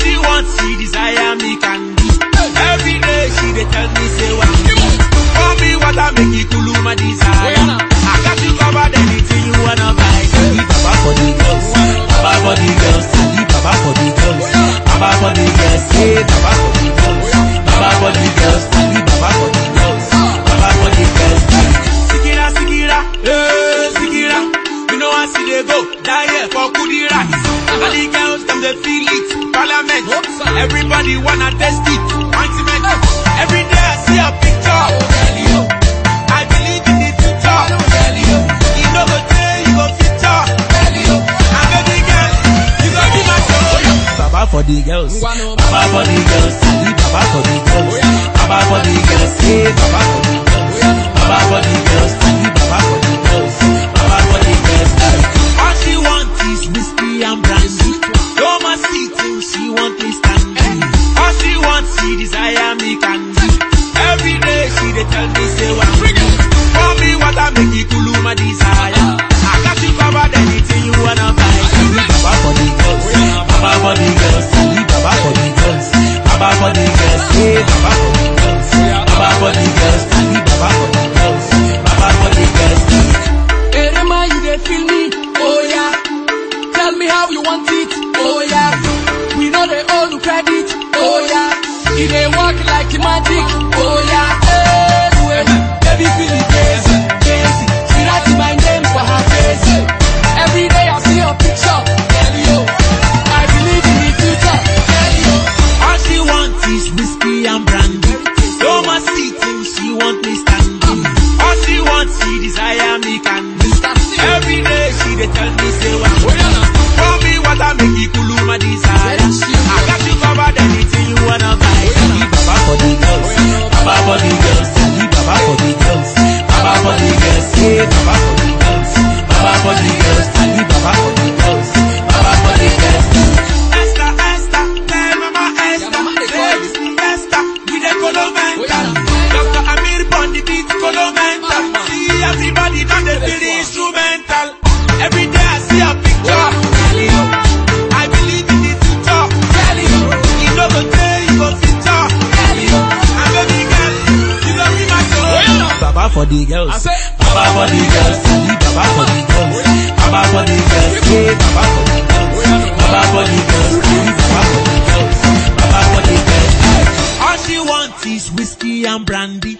She wants, she desire me can do. Every day she dey tell me say what to do. Pour me water make it cool my desire. Oh, I got you covered anything you wanna buy. Sadi baba for the girls, baba for the girls, sadi baba for the girls, oh, baba for the girls, hey baba for the girls, oh, baba for the girls, sadi baba for the girls, ah. baba for the girls. Sikira sikira, eh sikira, you know I see they go die for Kudira. Dey feel it. Parliament, everybody wanna test it. Ointment, every day I see a picture. I believe in the future. You no go tell you go feature. And baby girl, you go be my soul. Baba for the girls, Baba for the girls, she desire me candy. Every day she dey tell me say bring it. For me what I make it cool my desire. Yeah. It dey work like magic. Oh yeah. Eh, hey, wait. Baby, feel it crazy, crazy. She my name for her. Every day I see your picture. Tell you, I believe in the future. Tell you, All she is whiskey and brandy. No more sitting, she want me standing. All she desire me candy. Every day she tell me say what For me what I make it cool Baba for the girls, Baba for the girls, Ali Baba for the girls, Baba for the girls, Baba for the girls, Baba for the girls, Ali Baba for the girls, Baba for the girls. All she want is whiskey and brandy.